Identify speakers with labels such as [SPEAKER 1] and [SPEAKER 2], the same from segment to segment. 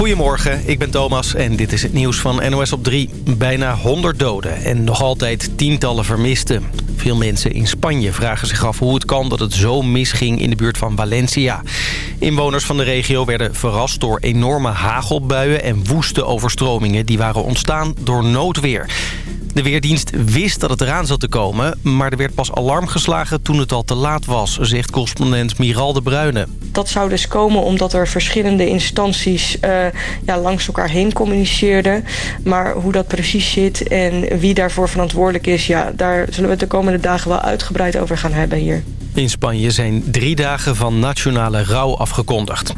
[SPEAKER 1] Goedemorgen, ik ben Thomas en dit is het nieuws van NOS op 3. Bijna 100 doden en nog altijd tientallen vermisten. Veel mensen in Spanje vragen zich af hoe het kan dat het zo misging in de buurt van Valencia. Inwoners van de regio werden verrast door enorme hagelbuien en woeste overstromingen... die waren ontstaan door noodweer. De Weerdienst wist dat het eraan zat te komen... maar er werd pas alarm geslagen toen het al te laat was... zegt correspondent Miral de Bruyne.
[SPEAKER 2] Dat zou dus komen omdat er verschillende instanties uh, ja, langs elkaar heen communiceerden. Maar hoe dat precies zit en wie daarvoor verantwoordelijk is... Ja, daar zullen we het de komende dagen wel uitgebreid over gaan hebben hier.
[SPEAKER 1] In Spanje zijn drie dagen van nationale rouw afgekondigd.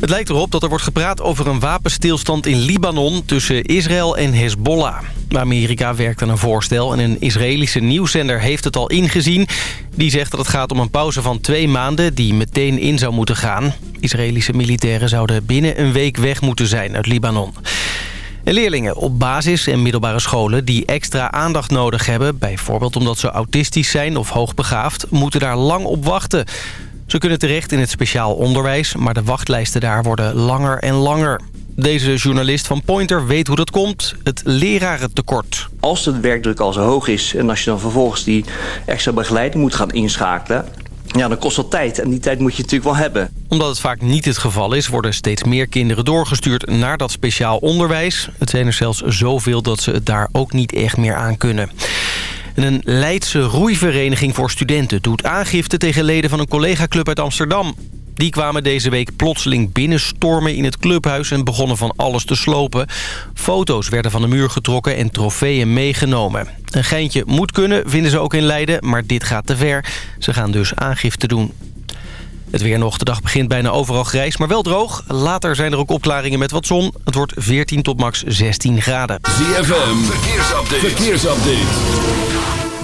[SPEAKER 1] Het lijkt erop dat er wordt gepraat over een wapenstilstand in Libanon... tussen Israël en Hezbollah. Amerika werkt aan een voorstel en een Israëlische nieuwszender heeft het al ingezien. Die zegt dat het gaat om een pauze van twee maanden die meteen in zou moeten gaan. Israëlische militairen zouden binnen een week weg moeten zijn uit Libanon. En leerlingen op basis- en middelbare scholen die extra aandacht nodig hebben... bijvoorbeeld omdat ze autistisch zijn of hoogbegaafd... moeten daar lang op wachten. Ze kunnen terecht in het speciaal onderwijs... maar de wachtlijsten daar worden langer en langer. Deze journalist van Pointer weet hoe dat komt. Het lerarentekort.
[SPEAKER 3] Als de werkdruk al zo hoog is... en als je dan vervolgens die extra begeleiding moet gaan inschakelen... Ja, dan kost dat tijd. En die tijd moet je natuurlijk wel hebben.
[SPEAKER 1] Omdat het vaak niet het geval is... worden steeds meer kinderen doorgestuurd naar dat speciaal onderwijs. Het zijn er zelfs zoveel dat ze het daar ook niet echt meer aan kunnen. En een Leidse roeivereniging voor studenten doet aangifte tegen leden van een collega-club uit Amsterdam. Die kwamen deze week plotseling binnenstormen in het clubhuis... en begonnen van alles te slopen. Foto's werden van de muur getrokken en trofeeën meegenomen. Een geintje moet kunnen, vinden ze ook in Leiden, maar dit gaat te ver. Ze gaan dus aangifte doen. Het weer nog. De dag begint bijna overal grijs, maar wel droog. Later zijn er ook opklaringen met wat zon. Het wordt 14 tot max 16 graden.
[SPEAKER 4] ZFM, verkeersupdate. verkeersupdate.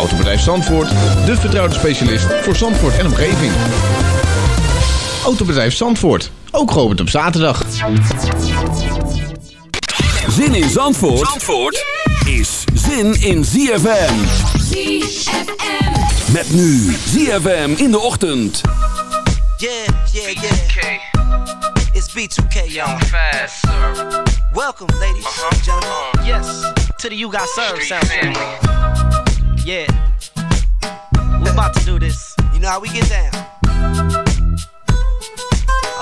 [SPEAKER 5] Autobedrijf Zandvoort, de vertrouwde specialist voor Zandvoort en omgeving. Autobedrijf Zandvoort, ook geopend op zaterdag.
[SPEAKER 4] Zin in Zandvoort, Zandvoort is zin in ZFM.
[SPEAKER 6] ZFM.
[SPEAKER 4] Met nu ZFM in de ochtend.
[SPEAKER 7] Yeah, yeah, yeah. It's B2K, y'all. Welcome, ladies and gentlemen. Yes, to the You Got Served sound. Yeah. We're about to do this. You know how we get down.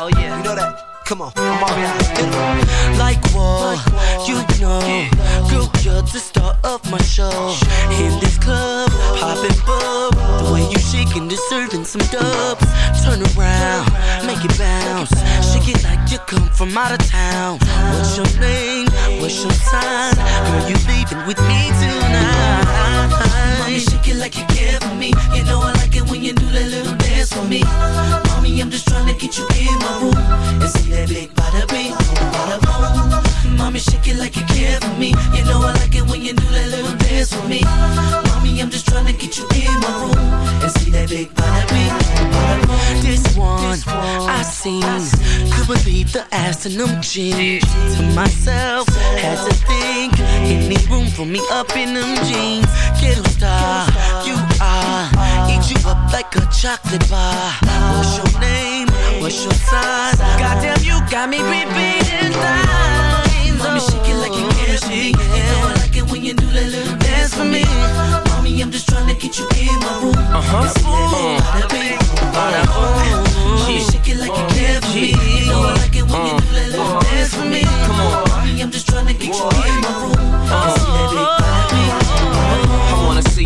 [SPEAKER 7] Oh yeah. You know that. Come on, out. Like what? You know, girl, you're the star of my show. In this club, popping bub. The way you shaking, deserving some dubs. Turn around, make it bounce. Shake it like you come from out of town. What's your name? What's your sign? Girl, you leaving with me tonight. Mommy, shake it like you care for me. You know I like it when you do that little dance for me. Mommy, I'm just trying to get you in my room and see that big bada bing, bada boom. Mommy, shake it like you care for me. You know I like it when you do that little dance for me. Mommy, I'm just trying to get you in my room and see that big bada bing, bada boom. This one, I seen, could believe the ass in them jeans. To myself, had to think, any room for me up in them jeans. Ghetto star, you are, eat you up like a chocolate bar. What's your name? What's your sign? Goddamn, you got me repeating lines. Let me shake it like you care for me. You know I like it when you do that little dance for me. Mommy, I'm just trying to get you in my room. Uh huh. Bada boom. She shake it like you oh, care for me. You know I like it when you uh. do that little uh. dance for me. Come on, mommy, I'm just trying to get you in my room. Uh-huh. See that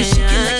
[SPEAKER 7] Mommy, shake it like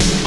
[SPEAKER 8] sing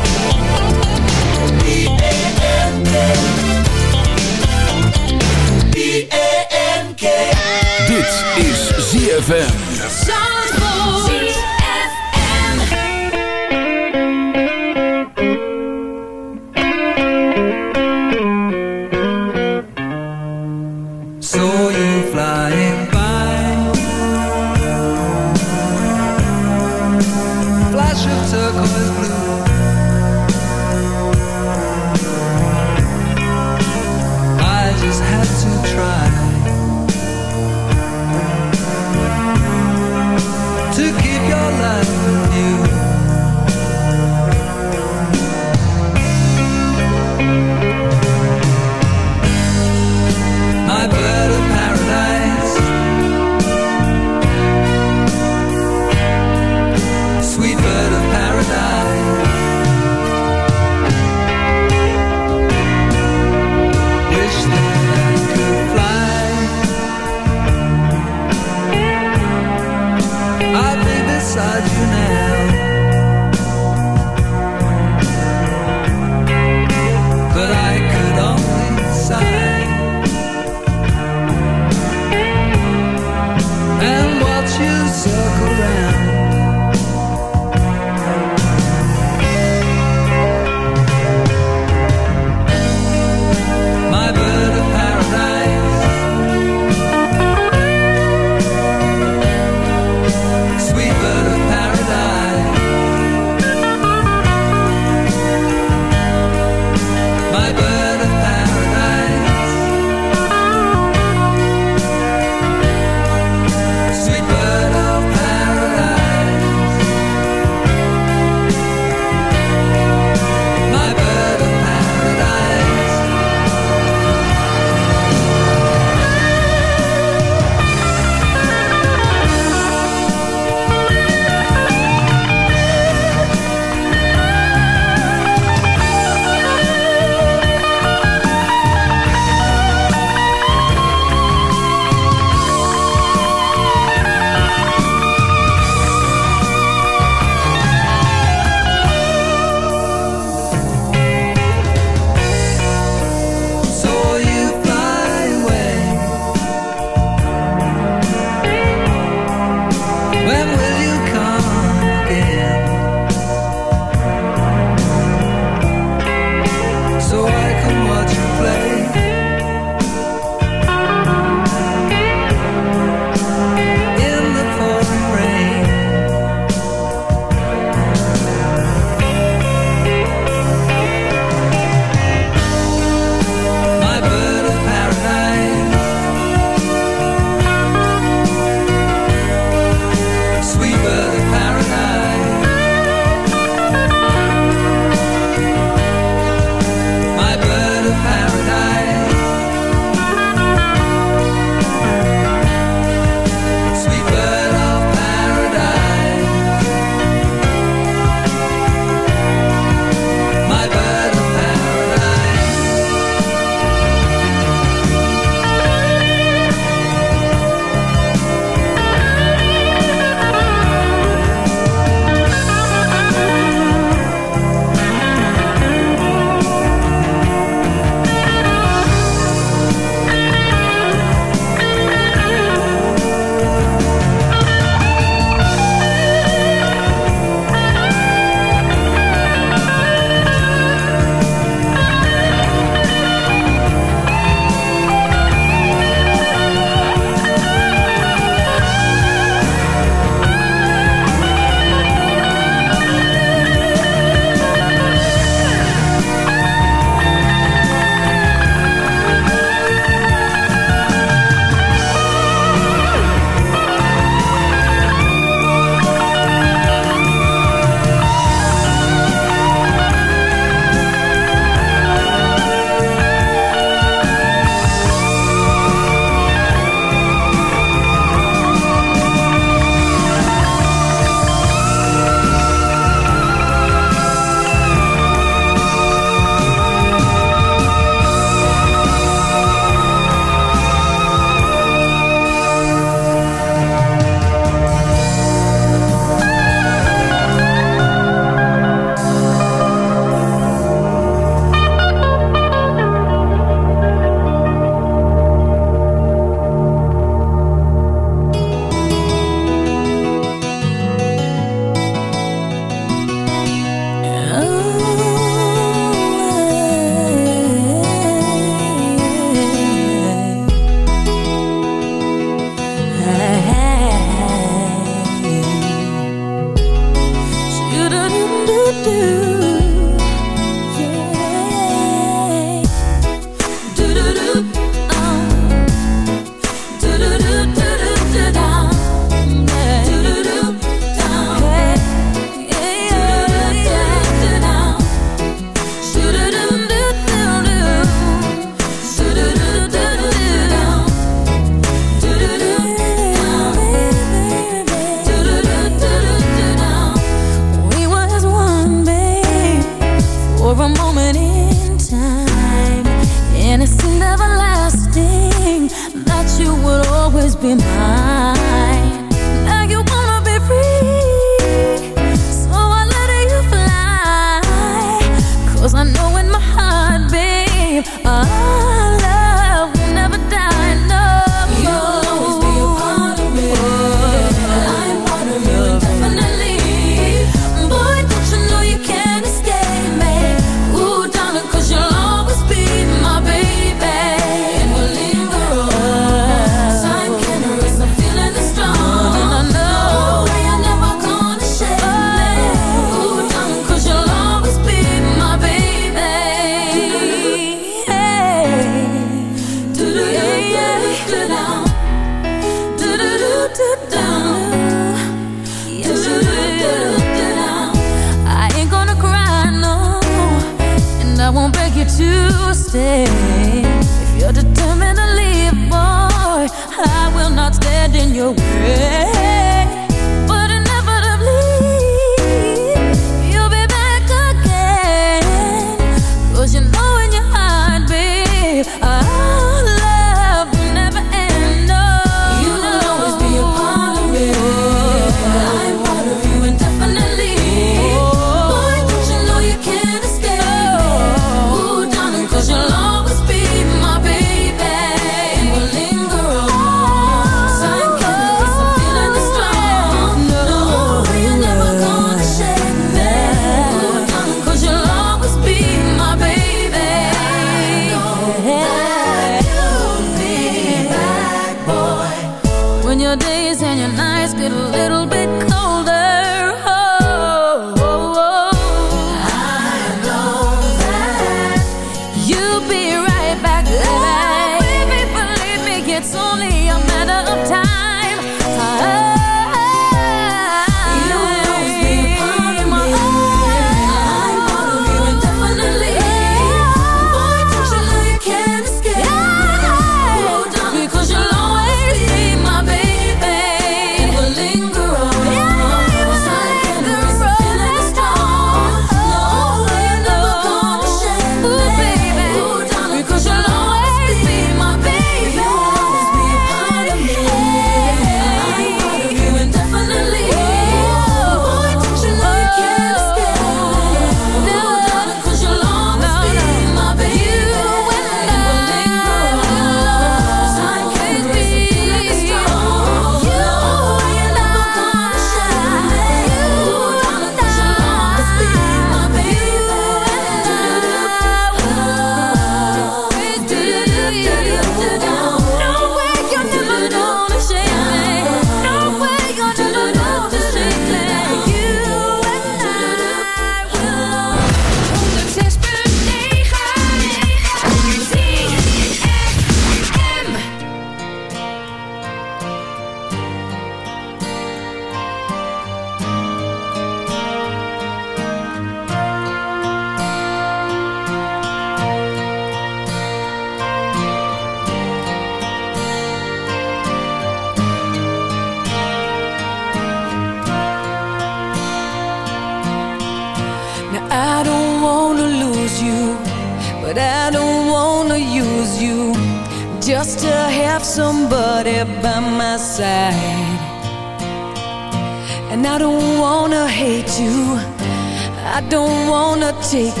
[SPEAKER 8] take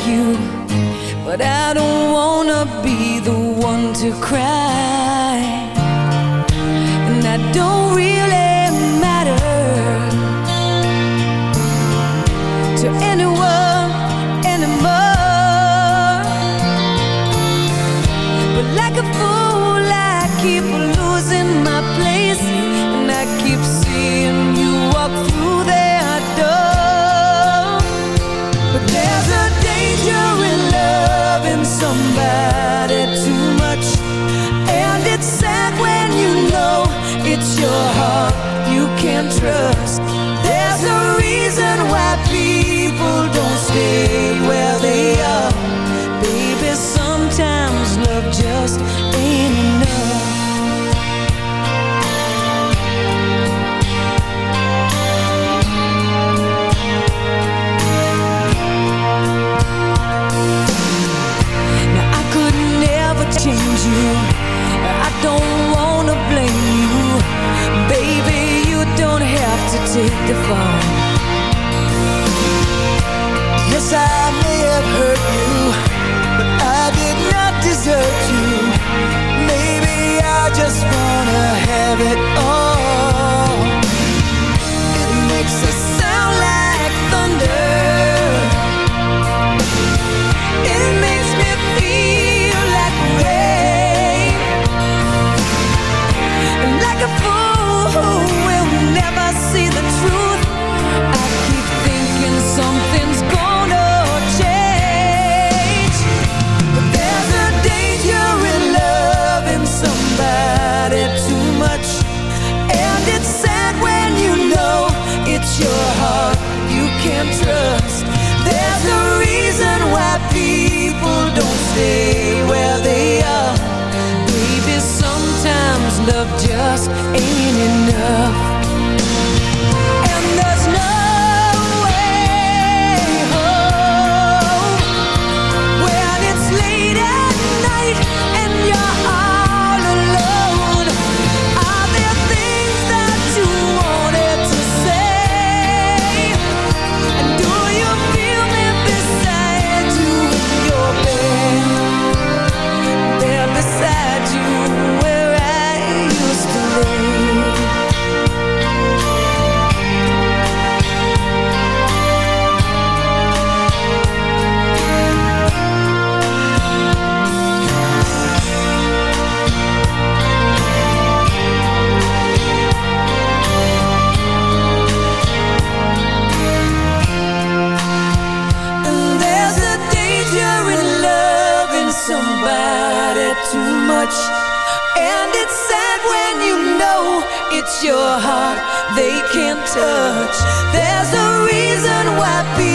[SPEAKER 8] your heart
[SPEAKER 9] they can't touch. There's a reason why people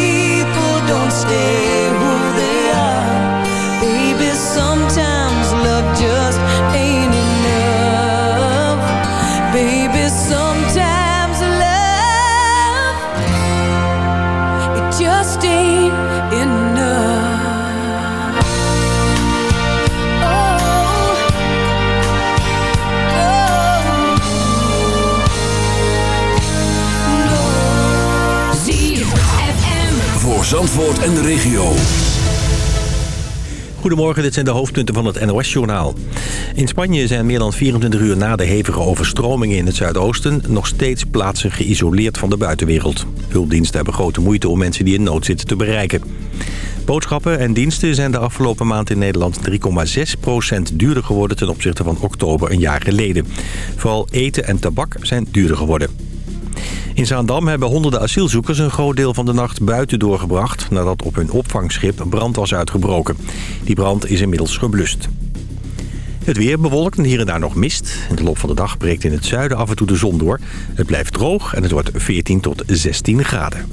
[SPEAKER 4] Zandvoort en de regio.
[SPEAKER 8] Goedemorgen, dit zijn de hoofdpunten van het NOS-journaal. In Spanje zijn meer dan 24 uur na de hevige overstromingen in het zuidoosten... nog steeds plaatsen geïsoleerd van de buitenwereld. Hulpdiensten hebben grote moeite om mensen die in nood zitten te bereiken. Boodschappen en diensten zijn de afgelopen maand in Nederland 3,6% duurder geworden... ten opzichte van oktober een jaar geleden. Vooral eten en tabak zijn duurder geworden. In Zaandam hebben honderden asielzoekers een groot deel van de nacht buiten doorgebracht... nadat op hun opvangschip brand was uitgebroken. Die brand is inmiddels geblust. Het weer bewolkt en hier en daar nog mist. In de loop van de dag breekt in het zuiden af en toe de zon door. Het blijft droog en het wordt 14 tot 16 graden.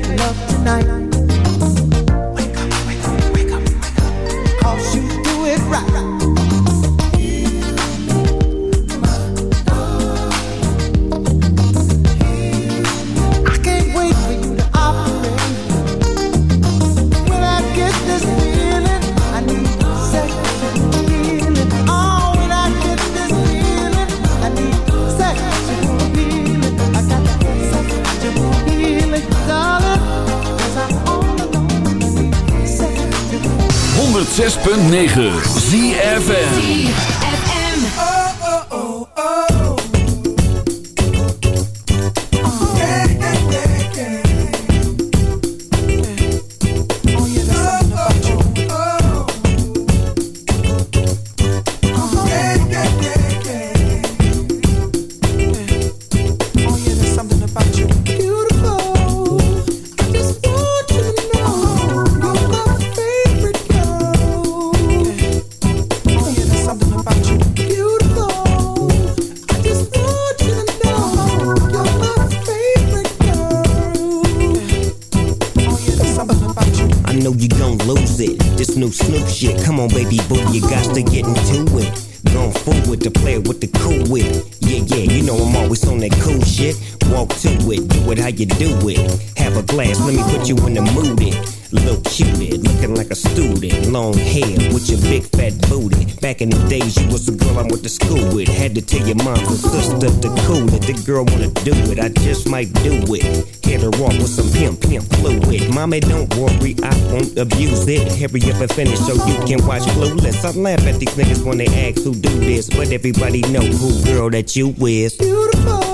[SPEAKER 10] Make
[SPEAKER 11] love tonight.
[SPEAKER 4] 106.9 ZFN
[SPEAKER 12] your mom and sister the cool it. The girl wanna do it, I just might do it. Hit her off with some pimp, pimp fluid. Mommy, don't worry, I won't abuse it. Hurry up and finish so you can watch Clueless. I laugh at these niggas when they ask who do this, but everybody know who girl that you is. When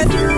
[SPEAKER 9] it.